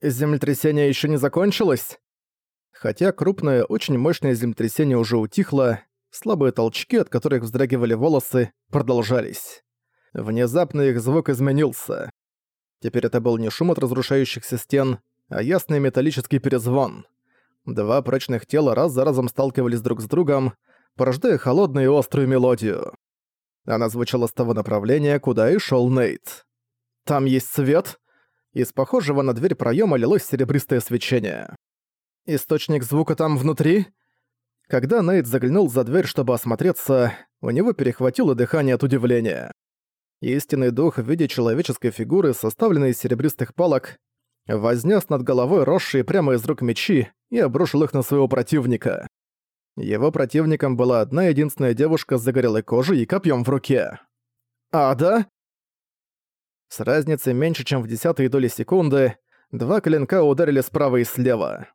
Землетрясение еще не закончилось? Хотя крупное, очень мощное землетрясение уже утихло, слабые толчки, от которых вздрагивали волосы, продолжались. Внезапно их звук изменился. Теперь это был не шум от разрушающихся стен, а ясный металлический перезвон. Два прочных тела раз за разом сталкивались друг с другом, порождая холодную и острую мелодию. Она звучала с того направления, куда и шел Нейт. «Там есть свет?» Из похожего на дверь проема лилось серебристое свечение. «Источник звука там внутри?» Когда Нейт заглянул за дверь, чтобы осмотреться, у него перехватило дыхание от удивления. Истинный дух в виде человеческой фигуры, составленной из серебристых палок, вознес над головой росшие прямо из рук мечи и обрушил их на своего противника. Его противником была одна единственная девушка с загорелой кожей и копьем в руке. «Ада?» С разницей меньше, чем в десятые доли секунды, два клинка ударили справа и слева.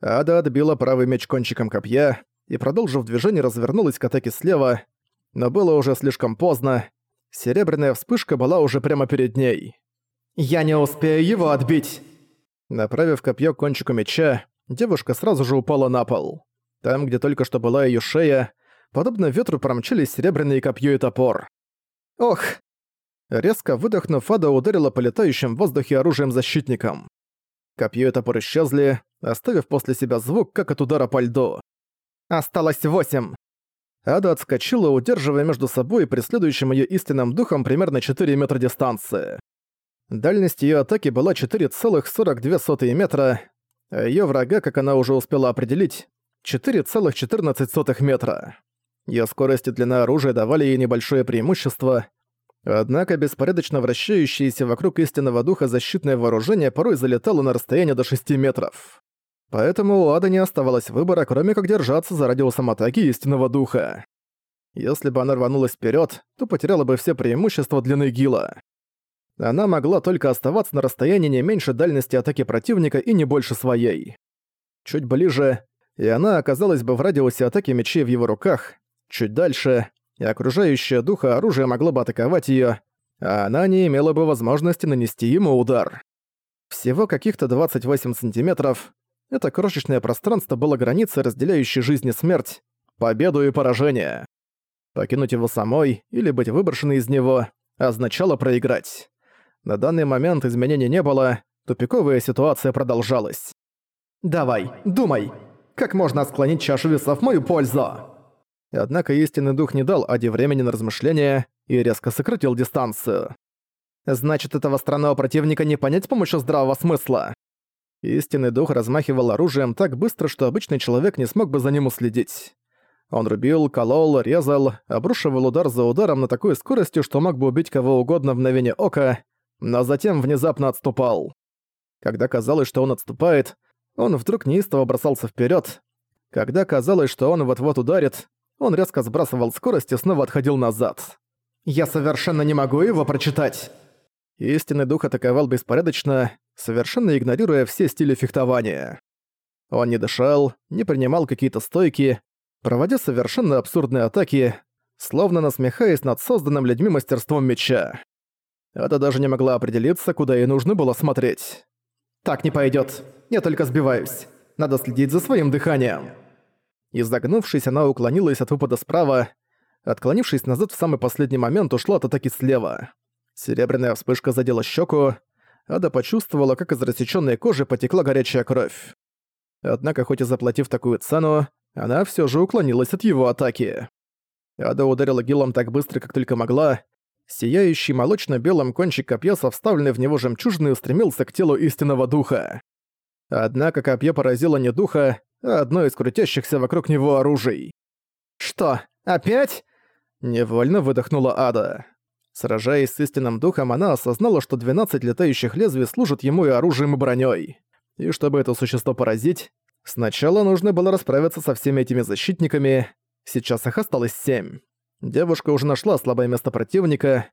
Ада отбила правый меч кончиком копья и, продолжив движение, развернулась к атаке слева, но было уже слишком поздно. Серебряная вспышка была уже прямо перед ней. «Я не успею его отбить!» Направив копье к кончику меча, девушка сразу же упала на пол. Там, где только что была ее шея, подобно ветру промчались серебряные копье и топор. «Ох!» Резко выдохнув, Ада ударила по летающим в воздухе оружием защитникам. Копье и топор исчезли, оставив после себя звук, как от удара по льду. «Осталось восемь!» Ада отскочила, удерживая между собой и преследующим её истинным духом примерно 4 метра дистанции. Дальность её атаки была 4,42 метра, а её врага, как она уже успела определить, 4,14 метра. Её скорость и длина оружия давали ей небольшое преимущество, Однако беспорядочно вращающееся вокруг истинного духа защитное вооружение порой залетало на расстояние до 6 метров. Поэтому у Ада не оставалось выбора, кроме как держаться за радиусом атаки истинного духа. Если бы она рванулась вперед, то потеряла бы все преимущества длины гила. Она могла только оставаться на расстоянии не меньше дальности атаки противника и не больше своей. Чуть ближе, и она оказалась бы в радиусе атаки мечей в его руках, чуть дальше, и окружающее духа оружие могло бы атаковать её, а она не имела бы возможности нанести ему удар. Всего каких-то 28 сантиметров. Это крошечное пространство было границей, разделяющей жизнь и смерть, победу и поражение. Покинуть его самой или быть выброшенной из него означало проиграть. На данный момент изменений не было, тупиковая ситуация продолжалась. «Давай, думай, как можно склонить чашу весов в мою пользу?» Однако истинный дух не дал Аде времени на размышления и резко сократил дистанцию. «Значит, этого странного противника не понять с помощью здравого смысла?» Истинный дух размахивал оружием так быстро, что обычный человек не смог бы за ним уследить. Он рубил, колол, резал, обрушивал удар за ударом на такой скорости, что мог бы убить кого угодно в мгновение ока, но затем внезапно отступал. Когда казалось, что он отступает, он вдруг неистово бросался вперед. Когда казалось, что он вот-вот ударит, он резко сбрасывал скорость и снова отходил назад. «Я совершенно не могу его прочитать!» Истинный дух атаковал беспорядочно, совершенно игнорируя все стили фехтования. Он не дышал, не принимал какие-то стойки, проводя совершенно абсурдные атаки, словно насмехаясь над созданным людьми мастерством меча. Это даже не могла определиться, куда ей нужно было смотреть. «Так не пойдет. Я только сбиваюсь. Надо следить за своим дыханием». Изогнувшись, она уклонилась от выпада справа, отклонившись назад в самый последний момент, ушла от атаки слева. Серебряная вспышка задела щеку, Ада почувствовала, как из рассечённой кожи потекла горячая кровь. Однако, хоть и заплатив такую цену, она всё же уклонилась от его атаки. Ада ударила гилом так быстро, как только могла. Сияющий молочно-белым кончик копья со вставленной в него жемчужиной устремился к телу истинного духа. Однако копье поразило не духа, одно из крутящихся вокруг него оружий. «Что, опять?» Невольно выдохнула Ада. Сражаясь с истинным духом, она осознала, что 12 летающих лезвий служат ему и оружием, и бронёй. И чтобы это существо поразить, сначала нужно было расправиться со всеми этими защитниками, сейчас их осталось семь. Девушка уже нашла слабое место противника.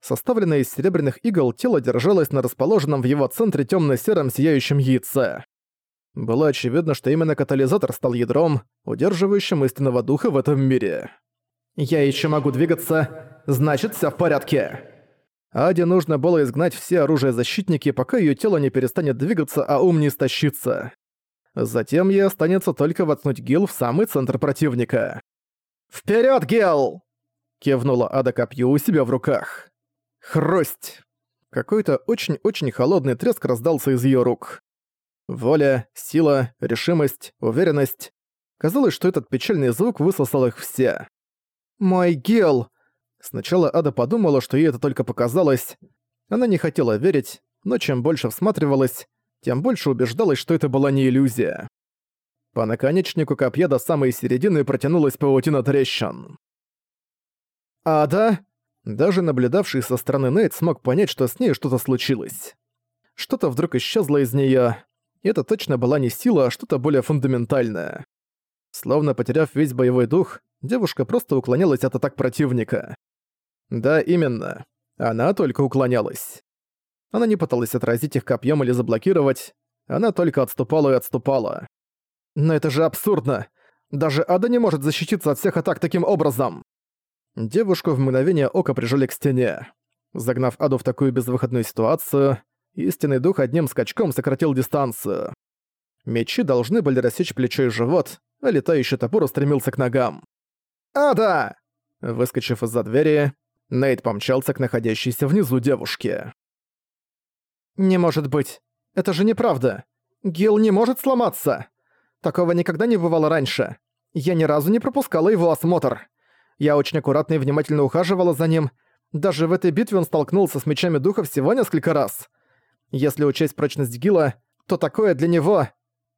Составленное из серебряных игл, тело держалось на расположенном в его центре тёмно-сером сияющем яйце. Было очевидно, что именно катализатор стал ядром, удерживающим истинного духа в этом мире. «Я ещё могу двигаться, значит, всё в порядке!» Аде нужно было изгнать все оружие-защитники, пока ее тело не перестанет двигаться, а ум не истощится. Затем ей останется только воткнуть Гил в самый центр противника. «Вперёд, Гел!» — кивнула Ада копью у себя в руках. Хрусть! Какой-то очень-очень холодный треск раздался из её рук. Воля, сила, решимость, уверенность. Казалось, что этот печальный звук высосал их все. «Мой Гел!» Сначала Ада подумала, что ей это только показалось. Она не хотела верить, но чем больше всматривалась, тем больше убеждалась, что это была не иллюзия. По наконечнику копья до самой середины протянулась паутина трещин. «Ада?» Даже наблюдавший со стороны Нейт смог понять, что с ней что-то случилось. Что-то вдруг исчезло из неё, это точно была не сила, а что-то более фундаментальное. Словно потеряв весь боевой дух, девушка просто уклонялась от атак противника. Да, именно. Она только уклонялась. Она не пыталась отразить их копьем или заблокировать, она только отступала и отступала. Но это же абсурдно! Даже Ада не может защититься от всех атак таким образом! Девушку в мгновение ока прижали к стене. Загнав Аду в такую безвыходную ситуацию, истинный дух одним скачком сократил дистанцию. Мечи должны были рассечь плечо и живот, а летающий топор устремился к ногам. «Ада!» Выскочив из-за двери, Нейт помчался к находящейся внизу девушке. «Не может быть. Это же неправда. Гил не может сломаться. Такого никогда не бывало раньше. Я ни разу не пропускала его осмотр. Я очень аккуратно и внимательно ухаживала за ним. Даже в этой битве он столкнулся с мечами духа всего несколько раз. Если учесть прочность Гила, то такое для него...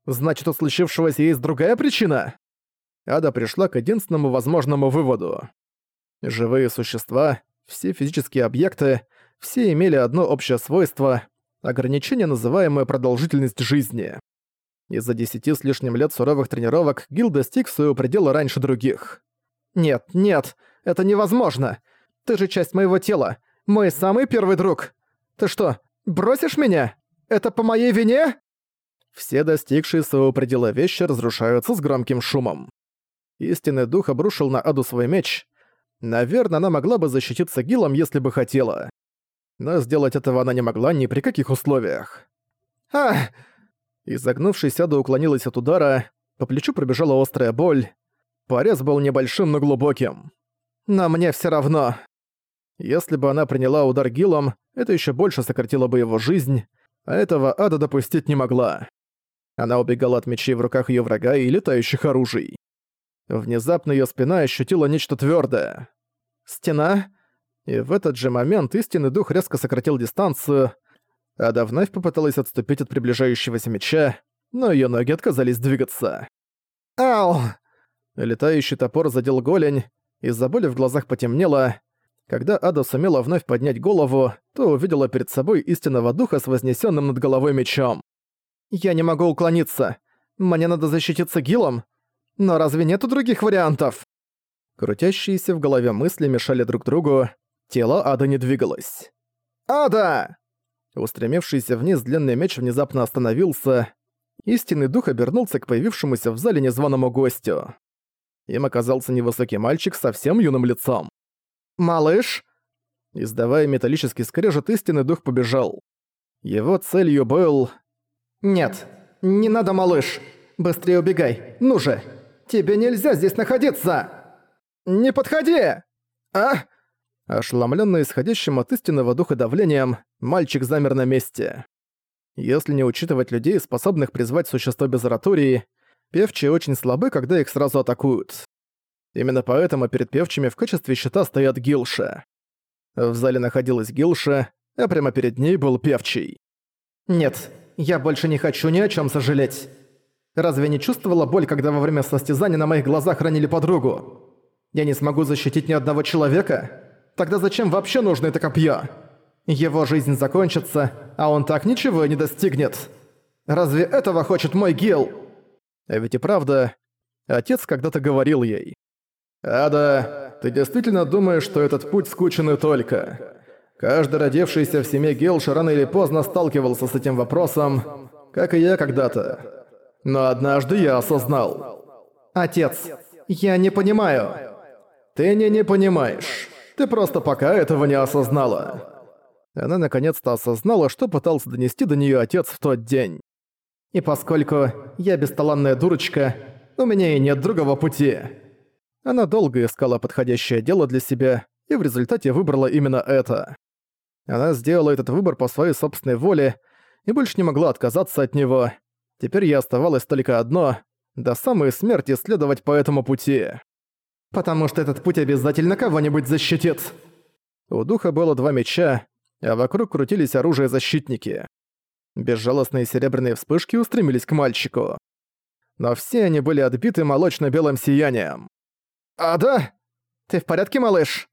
Значит, у случившегося есть другая причина? Ада пришла к единственному возможному выводу. Живые существа, все физические объекты, все имели одно общее свойство — ограничение, называемое продолжительность жизни. Из-за десяти с лишним лет суровых тренировок Гил достиг своего предела раньше других. «Нет, нет, это невозможно! Ты же часть моего тела, мой самый первый друг! Ты что, бросишь меня? Это по моей вине?» Все достигшие своего предела вещи разрушаются с громким шумом. Истинный дух обрушил на Аду свой меч. Наверное, она могла бы защититься Гилом, если бы хотела. Но сделать этого она не могла ни при каких условиях. «Ах!» Изогнувшись, Ада уклонилась от удара, по плечу пробежала острая боль. Порез был небольшим, но глубоким. Но мне все равно. Если бы она приняла удар Гилом, это еще больше сократило бы его жизнь, а этого Ада допустить не могла. Она убегала от мечей в руках ее врага и летающих оружий. Внезапно ее спина ощутила нечто твердое. Стена. И в этот же момент истинный дух резко сократил дистанцию. Ада вновь попыталась отступить от приближающегося меча, но ее ноги отказались двигаться. «Ау!» Летающий топор задел голень, из-за боли в глазах потемнело. Когда Ада сумела вновь поднять голову, то увидела перед собой истинного духа с вознесенным над головой мечом. «Я не могу уклониться. Мне надо защититься гилом. Но разве нету других вариантов?» Крутящиеся в голове мысли мешали друг другу. Тело Ада не двигалось. «Ада!» Устремившийся вниз длинный меч внезапно остановился. Истинный дух обернулся к появившемуся в зале незваному гостю. Им оказался невысокий мальчик с совсем юным лицом. «Малыш!» Издавая металлический скрежет, истинный дух побежал. Его целью был... «Нет, не надо, малыш! Быстрее убегай, ну же! Тебе нельзя здесь находиться!» «Не подходи!» «А?» Ошеломлённый исходящим от истинного духа давлением, мальчик замер на месте. Если не учитывать людей, способных призвать существо без оратории, Певчие очень слабы, когда их сразу атакуют. Именно поэтому перед певчими в качестве щита стоят гилша. В зале находилась гилша, а прямо перед ней был певчий. «Нет, я больше не хочу ни о чем сожалеть. Разве не чувствовала боль, когда во время состязания на моих глазах ранили подругу? Я не смогу защитить ни одного человека? Тогда зачем вообще нужно это копье? Его жизнь закончится, а он так ничего не достигнет. Разве этого хочет мой гил?» А ведь и правда, отец когда-то говорил ей. «Ада, ты действительно думаешь, что этот путь скучен и только? Каждый родившийся в семье Гелша рано или поздно сталкивался с этим вопросом, как и я когда-то. Но однажды я осознал. Отец, я не понимаю. Ты не не понимаешь. Ты просто пока этого не осознала. Она наконец-то осознала, что пытался донести до неё отец в тот день. «И поскольку я бесталанная дурочка, у меня и нет другого пути». Она долго искала подходящее дело для себя и в результате выбрала именно это. Она сделала этот выбор по своей собственной воле и больше не могла отказаться от него. Теперь ей оставалось только одно — до самой смерти следовать по этому пути. «Потому что этот путь обязательно кого-нибудь защитит!» У духа было два меча, а вокруг крутились оружие-защитники. Безжалостные серебряные вспышки устремились к мальчику. Но все они были отбиты молочно-белым сиянием. «А да? Ты в порядке, малыш?»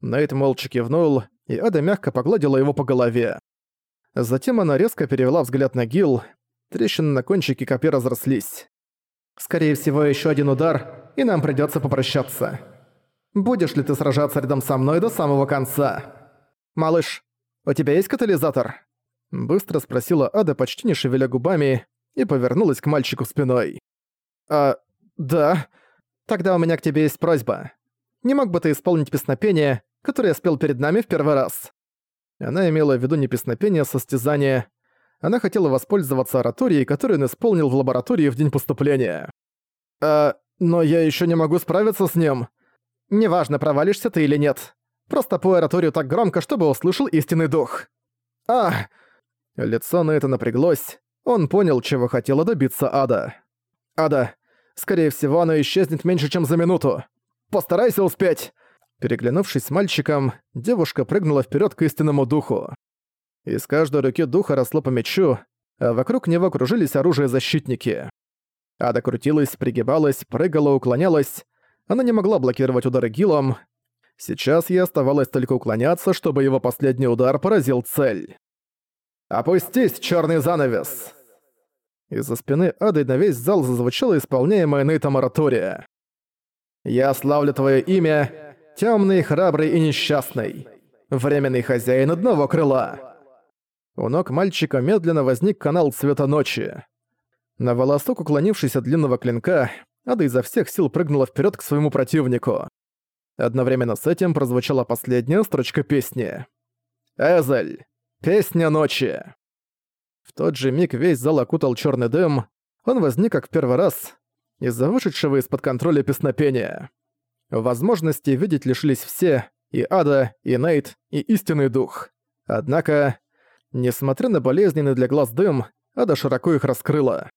Нейт молча кивнул, и Ада мягко погладила его по голове. Затем она резко перевела взгляд на Гил. Трещины на кончике копья разрослись. «Скорее всего, еще один удар, и нам придется попрощаться. Будешь ли ты сражаться рядом со мной до самого конца? Малыш, у тебя есть катализатор?» Быстро спросила Ада, почти не шевеля губами, и повернулась к мальчику спиной. «А, да. Тогда у меня к тебе есть просьба. Не мог бы ты исполнить песнопение, которое я спел перед нами в первый раз?» Она имела в виду не песнопение, а состязание. Она хотела воспользоваться ораторией, которую он исполнил в лаборатории в день поступления. «А, но я еще не могу справиться с ним. Неважно, провалишься ты или нет. Просто пой ораторию так громко, чтобы услышал истинный дух». «А!» Лицо на это напряглось. Он понял, чего хотела добиться Ада. «Ада, скорее всего, оно исчезнет меньше, чем за минуту. Постарайся успеть!» Переглянувшись с мальчиком, девушка прыгнула вперед к истинному духу. Из каждой руки духа росло по мечу, а вокруг него кружились оружие-защитники. Ада крутилась, пригибалась, прыгала, уклонялась. Она не могла блокировать удары гилом. Сейчас ей оставалось только уклоняться, чтобы его последний удар поразил цель. «Опустись, черный занавес!» Из-за спины Ады на весь зал зазвучала исполняемая Нейтом оратория. «Я славлю твое имя, темный, храбрый и несчастный, временный хозяин одного крыла». У ног мальчика медленно возник канал цвета ночи. На волосок уклонившись от длинного клинка, Ада изо всех сил прыгнула вперед к своему противнику. Одновременно с этим прозвучала последняя строчка песни. «Эзель! Песня ночи!» В тот же миг весь зал окутал черный дым. Он возник как в первый раз из-за вышедшего из-под контроля песнопения. Возможности видеть лишились все, и Ада, и Нейт, и Истинный Дух. Однако, несмотря на болезненный для глаз дым, Ада широко их раскрыла.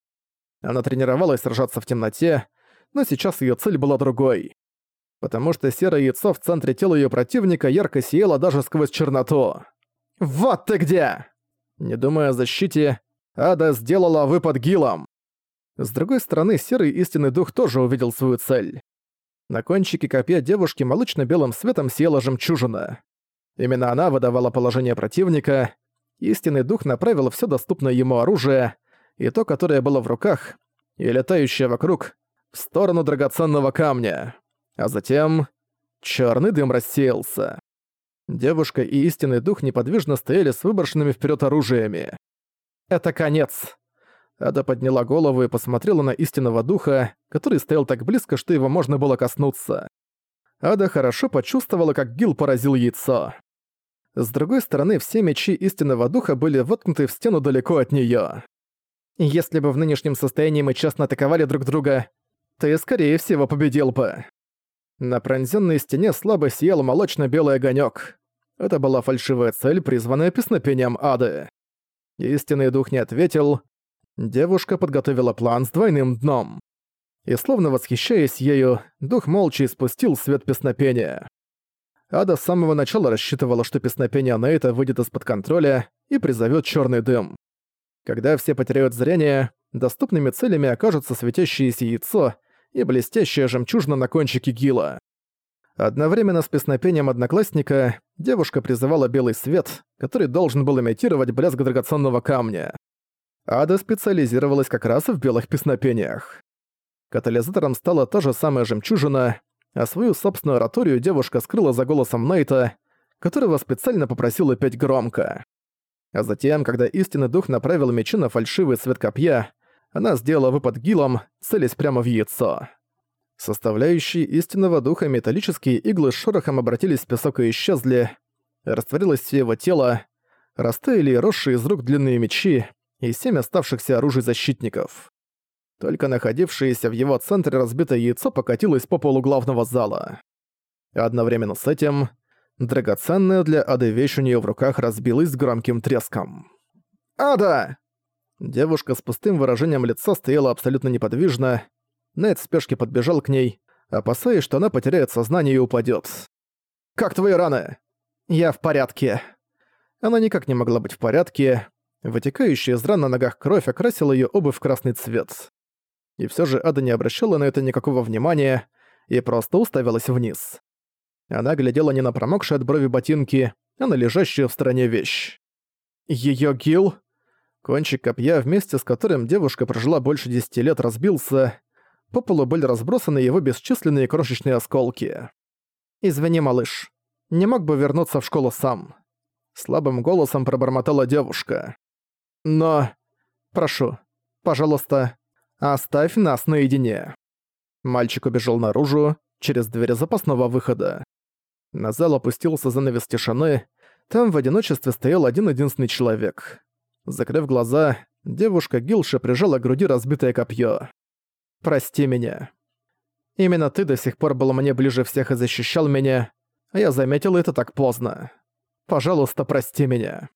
Она тренировалась сражаться в темноте, но сейчас ее цель была другой потому что серое яйцо в центре тела ее противника ярко сияло даже сквозь черноту. «Вот ты где!» Не думая о защите, Ада сделала выпад гилом. С другой стороны, серый истинный дух тоже увидел свою цель. На кончике копья девушки молочно-белым светом сияла жемчужина. Именно она выдавала положение противника. Истинный дух направил все доступное ему оружие, и то, которое было в руках, и летающее вокруг, в сторону драгоценного камня. А затем... черный дым рассеялся. Девушка и истинный дух неподвижно стояли с выброшенными вперед оружиями. «Это конец!» Ада подняла голову и посмотрела на истинного духа, который стоял так близко, что его можно было коснуться. Ада хорошо почувствовала, как Гил поразил яйцо. С другой стороны, все мечи истинного духа были воткнуты в стену далеко от неё. Если бы в нынешнем состоянии мы честно атаковали друг друга, ты, скорее всего, победил бы. На пронзённой стене слабо сиял молочно-белый огонёк. Это была фальшивая цель, призванная песнопением ады. Истинный дух не ответил. Девушка подготовила план с двойным дном. И словно восхищаясь ею, дух молча испустил свет песнопения. Ада с самого начала рассчитывала, что песнопение Нейта выйдет из-под контроля и призовет черный дым. Когда все потеряют зрение, доступными целями окажутся светящееся яйцо и блестящая жемчужина на кончике гила. Одновременно с песнопением одноклассника девушка призывала белый свет, который должен был имитировать блеск драгоценного камня. Ада специализировалась как раз в белых песнопениях. Катализатором стала та же самая жемчужина, а свою собственную ораторию девушка скрыла за голосом Найта, которого специально попросила петь громко. А затем, когда истинный дух направил мечи на фальшивый свет копья, она сделала выпад гилом, целясь прямо в яйцо. Составляющие истинного духа металлические иглы с шорохом обратились в песок и исчезли. Растворилось все его тело. растаяли росшие из рук длинные мечи и семь оставшихся оружий защитников. Только находившееся в его центре разбитое яйцо покатилось по полу главного зала. Одновременно с этим драгоценная для Ады вещь у неё в руках разбилась с громким треском. «Ада!» Девушка с пустым выражением лица стояла абсолютно неподвижно. Нед в спешке подбежал к ней, опасаясь, что она потеряет сознание и упадёт. «Как твои раны?» «Я в порядке». Она никак не могла быть в порядке. Вытекающая из ран на ногах кровь окрасила её обувь в красный цвет. И всё же Ада не обращала на это никакого внимания и просто уставилась вниз. Она глядела не на промокшие от брови ботинки, а на лежащую в стороне вещь. Её гил? Кончик копья, вместе с которым девушка прожила больше десяти лет, разбился. По полу были разбросаны его бесчисленные крошечные осколки. «Извини, малыш, не мог бы вернуться в школу сам?» Слабым голосом пробормотала девушка. «Но... Прошу, пожалуйста, оставь нас наедине». Мальчик убежал наружу, через дверь запасного выхода. На зал опустился занавес тишины, там в одиночестве стоял один-единственный человек. Закрыв глаза, девушка Гилша прижала к груди разбитое копье. «Прости меня. Именно ты до сих пор был мне ближе всех и защищал меня, а я заметил это так поздно. Пожалуйста, прости меня».